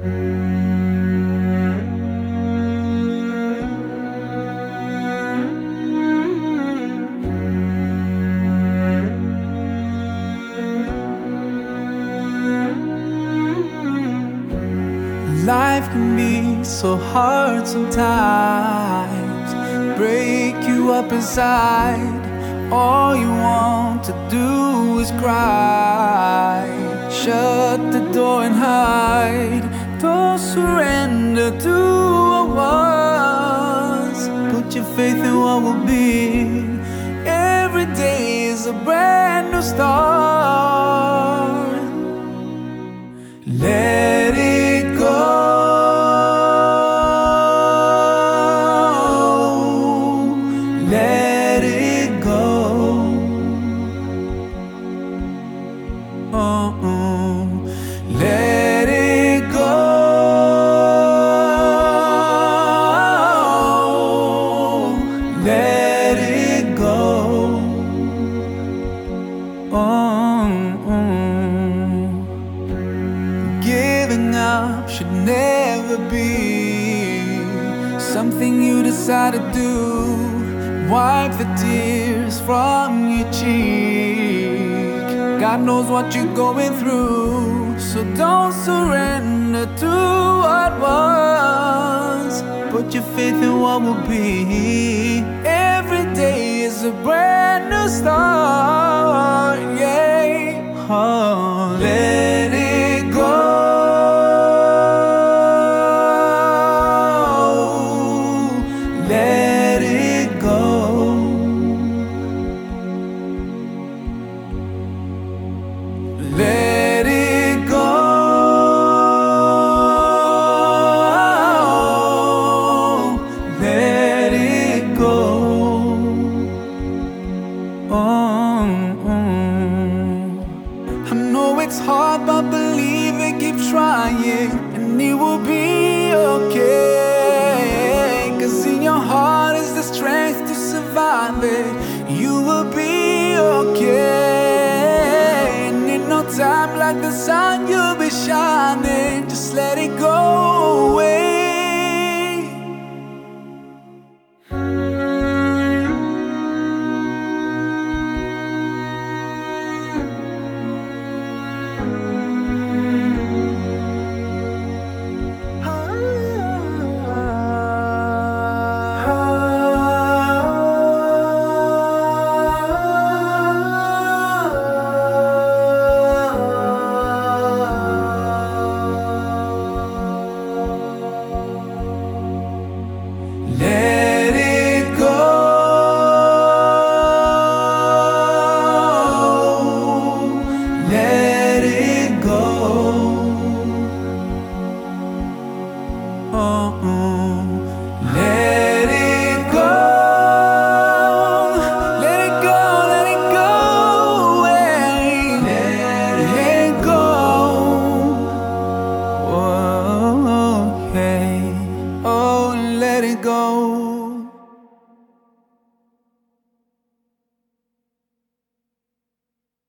Life can be so hard sometimes, break you up inside. All you want to do is cry. Shut the door and hide. Surrender to what was. Put your faith in what will be. Giving up should never be something you decide to do. Wipe the tears from your cheek. God knows what you're going through, so don't surrender to what was. Put your faith in what will be. Every day is a brand new start. Yeah. Oh, it's hard, but believe it, keep trying, and it will be okay. Cause in your heart is the strength to survive it. You will be okay. And in no time, like the sun, you'll be shining. Just let it go. know.